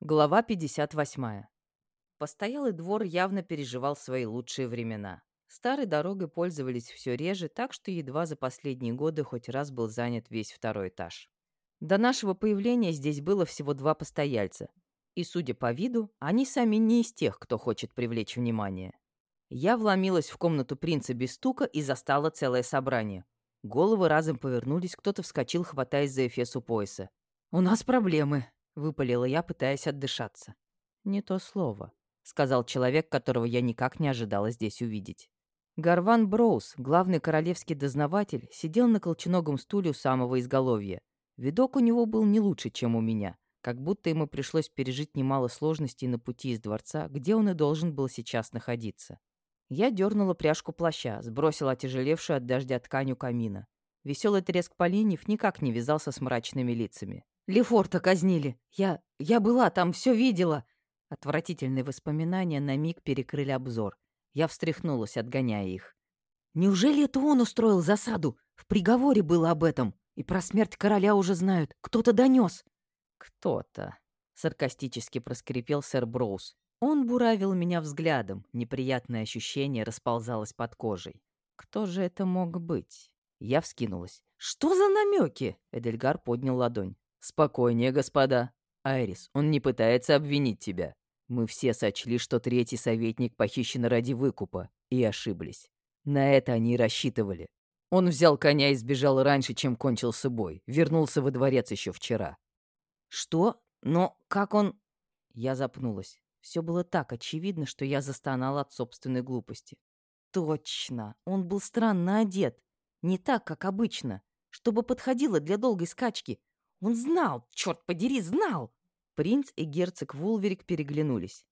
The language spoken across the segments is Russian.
Глава 58. Постоялый двор явно переживал свои лучшие времена. Старой дорогой пользовались все реже, так что едва за последние годы хоть раз был занят весь второй этаж. До нашего появления здесь было всего два постояльца. И, судя по виду, они сами не из тех, кто хочет привлечь внимание. Я вломилась в комнату принца без стука и застала целое собрание. Головы разом повернулись, кто-то вскочил, хватаясь за эфес у пояса. «У нас проблемы», выпалила я, пытаясь отдышаться. «Не то слово», — сказал человек, которого я никак не ожидала здесь увидеть. Гарван Броуз, главный королевский дознаватель, сидел на колченогом стуле у самого изголовья. Видок у него был не лучше, чем у меня, как будто ему пришлось пережить немало сложностей на пути из дворца, где он и должен был сейчас находиться. Я дернула пряжку плаща, сбросила отяжелевшую от дождя ткань у камина. Веселый треск поленьев никак не вязался с мрачными лицами. Лефорта казнили. Я... я была там, все видела». Отвратительные воспоминания на миг перекрыли обзор. Я встряхнулась, отгоняя их. «Неужели это он устроил засаду? В приговоре было об этом. И про смерть короля уже знают. Кто-то донес. «Кто-то», — саркастически проскрипел сэр Броуз. Он буравил меня взглядом. Неприятное ощущение расползалось под кожей. «Кто же это мог быть?» Я вскинулась. «Что за намеки? Эдельгар поднял ладонь. «Спокойнее, господа. Айрис, он не пытается обвинить тебя. Мы все сочли, что третий советник похищен ради выкупа, и ошиблись. На это они и рассчитывали. Он взял коня и сбежал раньше, чем кончился бой. Вернулся во дворец еще вчера». «Что? Но как он...» Я запнулась. Все было так очевидно, что я застонала от собственной глупости. «Точно! Он был странно одет. Не так, как обычно. Чтобы подходило для долгой скачки. Он знал, черт подери, знал!» Принц и герцог Вулверик переглянулись.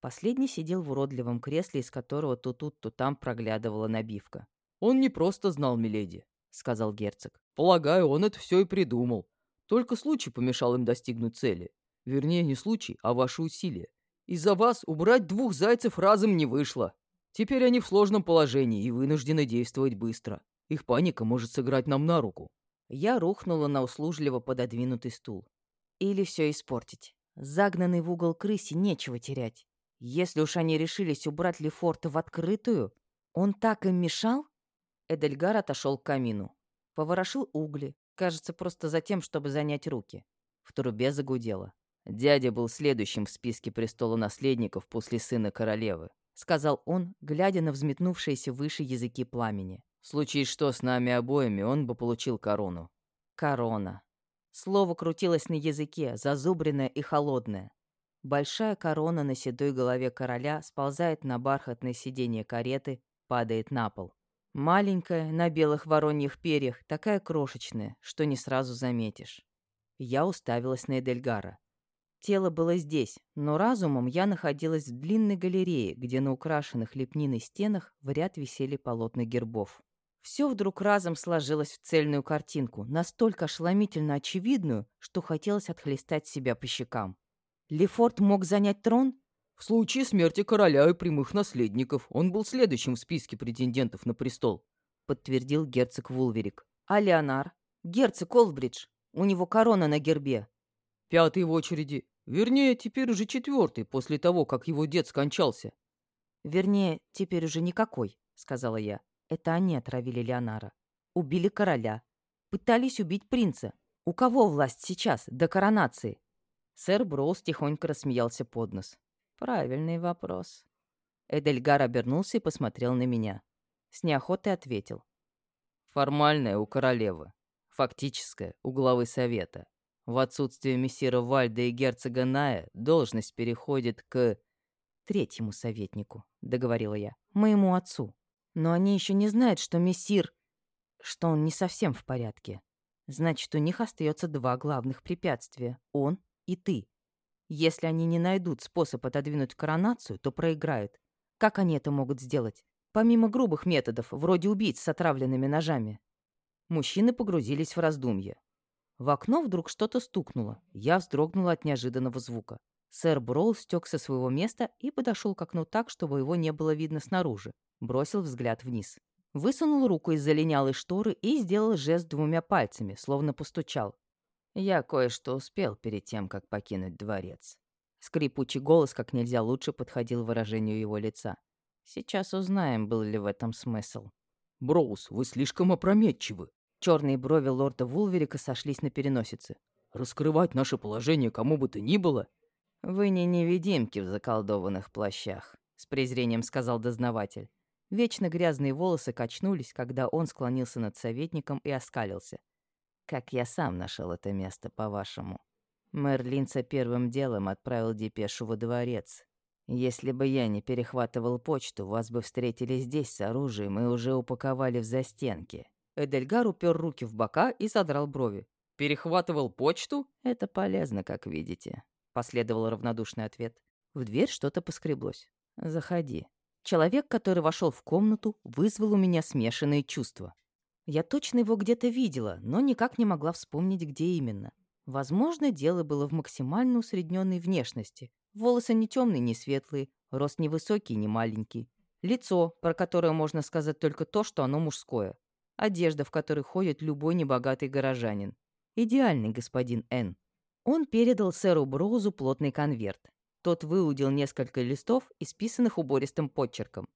Последний сидел в уродливом кресле, из которого то тут, то там проглядывала набивка. «Он не просто знал Миледи», — сказал герцог. «Полагаю, он это все и придумал. Только случай помешал им достигнуть цели. Вернее, не случай, а ваши усилия. Из-за вас убрать двух зайцев разом не вышло. Теперь они в сложном положении и вынуждены действовать быстро. Их паника может сыграть нам на руку. Я рухнула на услужливо пододвинутый стул. Или все испортить. Загнанный в угол крысе нечего терять. Если уж они решились убрать Лефорта в открытую, он так им мешал? Эдельгар отошел к камину. Поворошил угли, кажется, просто за тем, чтобы занять руки. В трубе загудело. «Дядя был следующим в списке престола наследников после сына королевы», сказал он, глядя на взметнувшиеся выше языки пламени. Случись что с нами обоими, он бы получил корону. Корона. Слово крутилось на языке, зазубренное и холодное. Большая корона на седой голове короля сползает на бархатное сиденье кареты, падает на пол. Маленькая, на белых вороньих перьях, такая крошечная, что не сразу заметишь. Я уставилась на Эдельгара. Тело было здесь, но разумом я находилась в длинной галерее, где на украшенных лепниной стенах в ряд висели полотна гербов. Все вдруг разом сложилось в цельную картинку, настолько ошеломительно очевидную, что хотелось отхлестать себя по щекам. Лефорт мог занять трон? В случае смерти короля и прямых наследников он был следующим в списке претендентов на престол, подтвердил герцог Вулверик. А Леонар? Герцог Олбридж. У него корона на гербе. Пятый в очереди. Вернее, теперь уже четвертый, после того, как его дед скончался. Вернее, теперь уже никакой, сказала я. Это они отравили Леонара. Убили короля. Пытались убить принца. У кого власть сейчас, до коронации? Сэр Броуз тихонько рассмеялся под нос. Правильный вопрос. Эдельгар обернулся и посмотрел на меня. С неохотой ответил. Формальная у королевы. Фактическая у главы совета. В отсутствие мессира Вальда и герцога Ная должность переходит к... Третьему советнику, договорила я. Моему отцу. Но они еще не знают, что мессир... что он не совсем в порядке. Значит, у них остается два главных препятствия — он и ты. Если они не найдут способ отодвинуть коронацию, то проиграют. Как они это могут сделать? Помимо грубых методов, вроде убийц с отравленными ножами. Мужчины погрузились в раздумье. В окно вдруг что-то стукнуло. Я вздрогнула от неожиданного звука. Сэр Бролл стек со своего места и подошел к окну так, чтобы его не было видно снаружи. Бросил взгляд вниз. Высунул руку из-за линялой шторы и сделал жест двумя пальцами, словно постучал. Я кое-что успел перед тем, как покинуть дворец. Скрипучий голос как нельзя лучше подходил выражению его лица. Сейчас узнаем, был ли в этом смысл. «Броуз, вы слишком опрометчивы». Черные брови лорда Вулверика сошлись на переносице. «Раскрывать наше положение кому бы то ни было?» «Вы не невидимки в заколдованных плащах», — с презрением сказал дознаватель. Вечно грязные волосы качнулись, когда он склонился над советником и оскалился. «Как я сам нашел это место, по-вашему?» Мэр Линца первым делом отправил депешу во дворец. Если бы я не перехватывал почту, вас бы встретили здесь с оружием и уже упаковали в застенки. Эдельгар упер руки в бока и задрал брови. «Перехватывал почту?» «Это полезно, как видите», — последовал равнодушный ответ. В дверь что-то поскреблось. «Заходи». Человек, который вошел в комнату, вызвал у меня смешанные чувства. Я точно его где-то видела, но никак не могла вспомнить, где именно. Возможно, дело было в максимально усредненной внешности. Волосы не темные, не светлые, рост не высокий, не маленький. Лицо, про которое можно сказать только то, что оно мужское. Одежда, в которой ходит любой небогатый горожанин. Идеальный господин Н. Он передал сэру Броузу плотный конверт. Тот выудил несколько листов, исписанных убористым подчерком.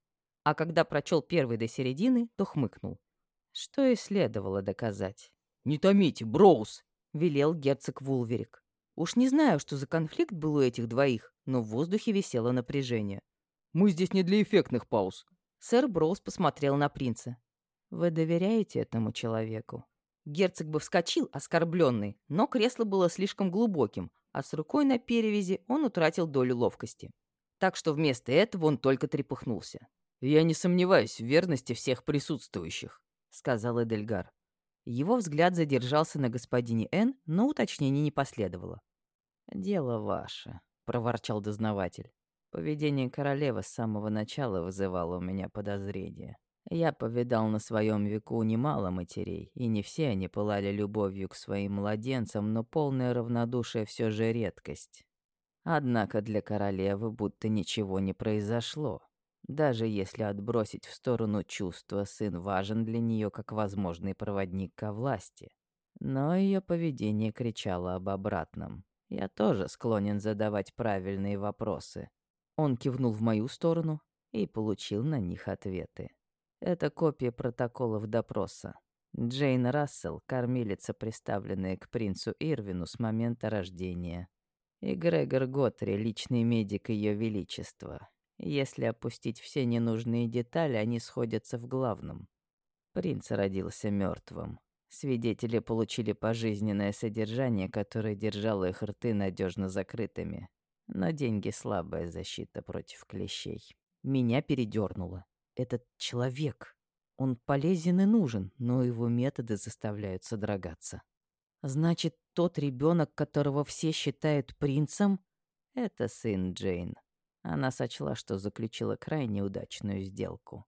А когда прочел первый до середины, то хмыкнул. Что и следовало доказать. «Не томите, Броуз!» — велел герцог Вулверик. Уж не знаю, что за конфликт был у этих двоих, но в воздухе висело напряжение. «Мы здесь не для эффектных пауз». Сэр Броуз посмотрел на принца. «Вы доверяете этому человеку?» Герцог бы вскочил, оскорбленный, но кресло было слишком глубоким, а с рукой на перевязи он утратил долю ловкости. Так что вместо этого он только трепыхнулся. «Я не сомневаюсь в верности всех присутствующих», — сказал Эдельгар. Его взгляд задержался на господине Н, но уточнений не последовало. «Дело ваше», — проворчал дознаватель. «Поведение королевы с самого начала вызывало у меня подозрения. Я повидал на своем веку немало матерей, и не все они пылали любовью к своим младенцам, но полное равнодушие все же редкость. Однако для королевы будто ничего не произошло. Даже если отбросить в сторону чувства, сын важен для нее как возможный проводник ко власти. Но ее поведение кричало об обратном. Я тоже склонен задавать правильные вопросы. Он кивнул в мою сторону и получил на них ответы. Это копия протоколов допроса. Джейн Рассел, кормилица, приставленная к принцу Ирвину с момента рождения. И Грегор Готри, личный медик Ее Величества. Если опустить все ненужные детали, они сходятся в главном. Принц родился мертвым. Свидетели получили пожизненное содержание, которое держало их рты надежно закрытыми. Но деньги — слабая защита против клещей. Меня передернуло. Этот человек. Он полезен и нужен, но его методы заставляют содрогаться. Значит, тот ребенок, которого все считают принцем, это сын Джейн. Она сочла, что заключила крайне удачную сделку.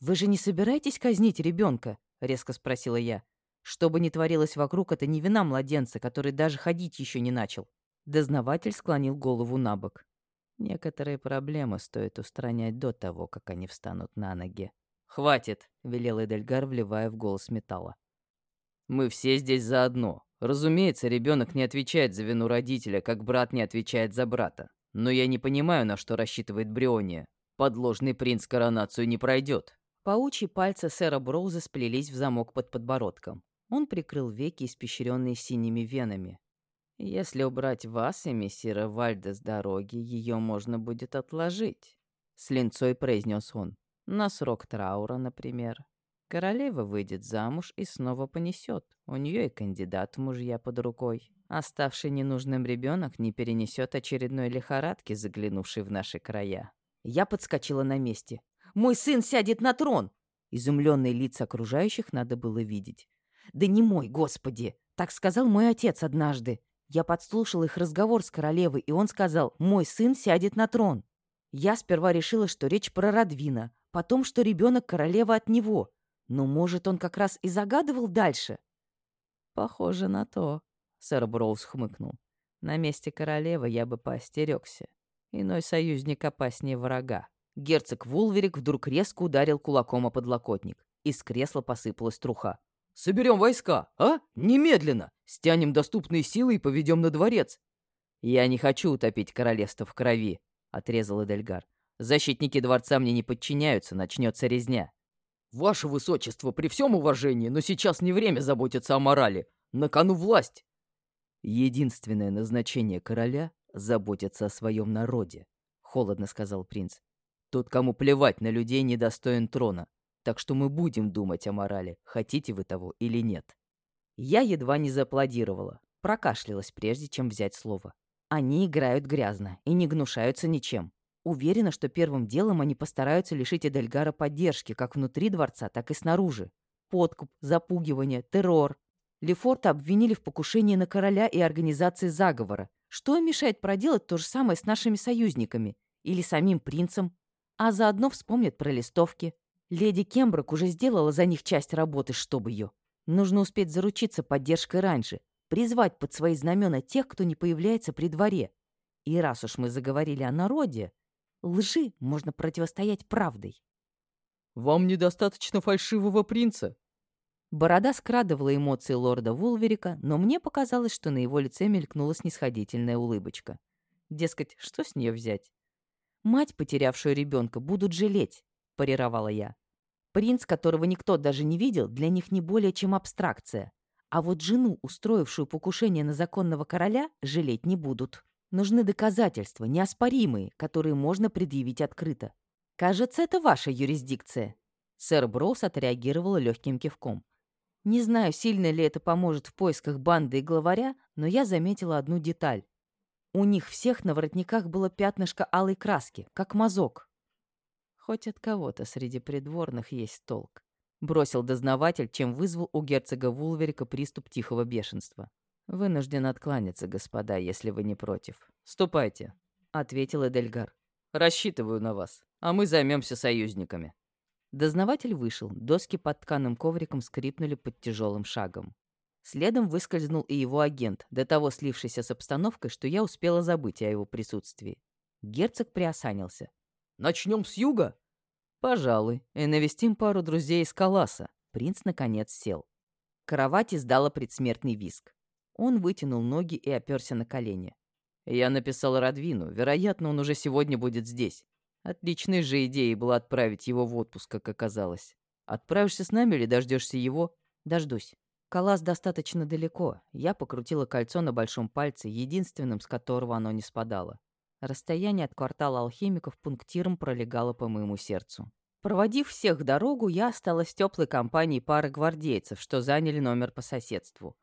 «Вы же не собираетесь казнить ребенка? резко спросила я. «Что бы ни творилось вокруг, это не вина младенца, который даже ходить еще не начал». Дознаватель склонил голову на бок. «Некоторые проблемы стоит устранять до того, как они встанут на ноги». «Хватит», — велел Эдельгар, вливая в голос металла. «Мы все здесь заодно. Разумеется, ребенок не отвечает за вину родителя, как брат не отвечает за брата. Но я не понимаю, на что рассчитывает Бриония. Подложный принц коронацию не пройдет. Паучьи пальцы сэра Броуза сплелись в замок под подбородком. Он прикрыл веки, испещренные синими венами. «Если убрать вас и мессира Вальда с дороги, ее можно будет отложить», — с линцой произнес он. «На срок траура, например. Королева выйдет замуж и снова понесет. У нее и кандидат мужья под рукой. Оставший ненужным ребенок не перенесет очередной лихорадки, заглянувшей в наши края. Я подскочила на месте. «Мой сын сядет на трон!» Изумленные лица окружающих надо было видеть. «Да не мой, господи!» Так сказал мой отец однажды. Я подслушал их разговор с королевой, и он сказал, «Мой сын сядет на трон». Я сперва решила, что речь про Радвина, потом, что ребенок королева от него. Но, может, он как раз и загадывал дальше? Похоже на то. Сэр Броуз хмыкнул. «На месте королевы я бы поостерегся. Иной союзник опаснее врага». Герцог Вулверик вдруг резко ударил кулаком о подлокотник. Из кресла посыпалась труха. «Соберем войска, а? Немедленно! Стянем доступные силы и поведем на дворец!» «Я не хочу утопить королевство в крови», — отрезал Эдельгар. «Защитники дворца мне не подчиняются, начнется резня». «Ваше высочество, при всем уважении, но сейчас не время заботиться о морали. На кону власть!» «Единственное назначение короля — заботиться о своем народе», — холодно сказал принц. «Тот, кому плевать на людей, недостоин трона. Так что мы будем думать о морали, хотите вы того или нет». Я едва не зааплодировала, прокашлялась, прежде чем взять слово. Они играют грязно и не гнушаются ничем. Уверена, что первым делом они постараются лишить Эдельгара поддержки как внутри дворца, так и снаружи. Подкуп, запугивание, террор. Лефорта обвинили в покушении на короля и организации заговора. Что им мешает проделать то же самое с нашими союзниками? Или самим принцем? А заодно вспомнят про листовки. Леди Кемброк уже сделала за них часть работы, чтобы ее. Нужно успеть заручиться поддержкой раньше, призвать под свои знамена тех, кто не появляется при дворе. И раз уж мы заговорили о народе, Лжи можно противостоять правдой. «Вам недостаточно фальшивого принца?» Борода скрадывала эмоции лорда Вулверика, но мне показалось, что на его лице мелькнула снисходительная улыбочка. Дескать, что с нее взять? «Мать, потерявшую ребенка, будут жалеть», — парировала я. «Принц, которого никто даже не видел, для них не более чем абстракция. А вот жену, устроившую покушение на законного короля, жалеть не будут». Нужны доказательства, неоспоримые, которые можно предъявить открыто. Кажется, это ваша юрисдикция. Сэр Броуз отреагировал легким кивком. Не знаю, сильно ли это поможет в поисках банды и главаря, но я заметила одну деталь. У них всех на воротниках было пятнышко алой краски, как мазок. Хоть от кого-то среди придворных есть толк. Бросил дознаватель, чем вызвал у герцога Вулверика приступ тихого бешенства. «Вынужден откланяться, господа, если вы не против. Ступайте», — ответил Эдельгар. «Рассчитываю на вас, а мы займемся союзниками». Дознаватель вышел, доски под тканым ковриком скрипнули под тяжелым шагом. Следом выскользнул и его агент, до того слившийся с обстановкой, что я успела забыть о его присутствии. Герцог приосанился. «Начнем с юга?» «Пожалуй, и навестим пару друзей из Каласа». Принц, наконец, сел. Кровать издала предсмертный виск. Он вытянул ноги и оперся на колени. «Я написал Радвину. Вероятно, он уже сегодня будет здесь. Отличной же идеей было отправить его в отпуск, как оказалось. Отправишься с нами или дождешься его?» «Дождусь. Калас достаточно далеко. Я покрутила кольцо на большом пальце, единственным, с которого оно не спадало. Расстояние от квартала алхимиков пунктиром пролегало по моему сердцу. Проводив всех дорогу, я осталась в теплой компании пары гвардейцев, что заняли номер по соседству.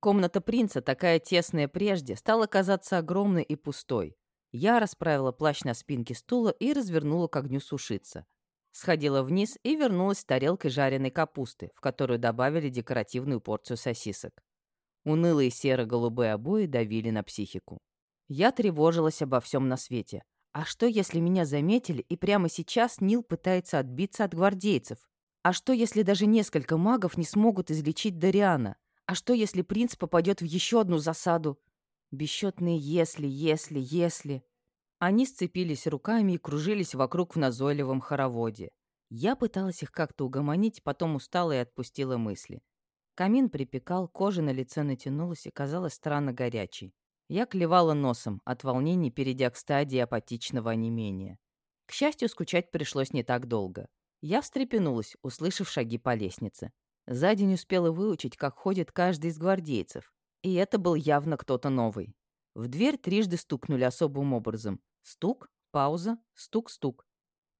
Комната принца, такая тесная прежде, стала казаться огромной и пустой. Я расправила плащ на спинке стула и развернула к огню сушиться. Сходила вниз и вернулась с тарелкой жареной капусты, в которую добавили декоративную порцию сосисок. Унылые серо-голубые обои давили на психику. Я тревожилась обо всем на свете. А что, если меня заметили, и прямо сейчас Нил пытается отбиться от гвардейцев? А что, если даже несколько магов не смогут излечить Дариана? А что, если принц попадет в еще одну засаду? Бесчетные «если», «если», «если». Они сцепились руками и кружились вокруг в назойливом хороводе. Я пыталась их как-то угомонить, потом устала и отпустила мысли. Камин припекал, кожа на лице натянулась и казалась странно горячей. Я клевала носом, от волнений перейдя к стадии апатичного онемения. К счастью, скучать пришлось не так долго. Я встрепенулась, услышав шаги по лестнице. За день успела выучить, как ходит каждый из гвардейцев. И это был явно кто-то новый. В дверь трижды стукнули особым образом. Стук, пауза, стук-стук.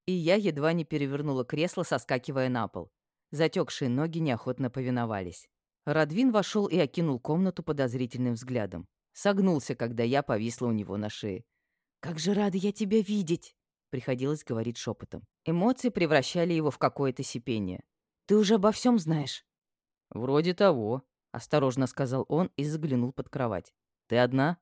И я едва не перевернула кресло, соскакивая на пол. Затекшие ноги неохотно повиновались. Радвин вошел и окинул комнату подозрительным взглядом. Согнулся, когда я повисла у него на шее. «Как же рада я тебя видеть!» Приходилось говорить шепотом. Эмоции превращали его в какое-то сипение. Ты уже обо всем знаешь?» «Вроде того», — осторожно сказал он и заглянул под кровать. «Ты одна?»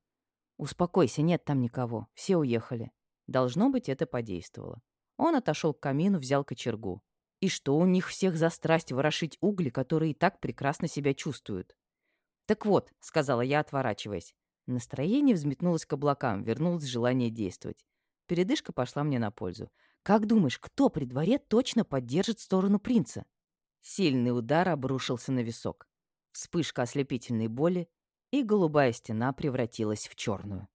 «Успокойся, нет там никого. Все уехали». Должно быть, это подействовало. Он отошел к камину, взял кочергу. И что у них всех за страсть ворошить угли, которые и так прекрасно себя чувствуют? «Так вот», — сказала я, отворачиваясь. Настроение взметнулось к облакам, вернулось желание действовать. Передышка пошла мне на пользу. «Как думаешь, кто при дворе точно поддержит сторону принца?» Сильный удар обрушился на висок. Вспышка ослепительной боли, и голубая стена превратилась в черную.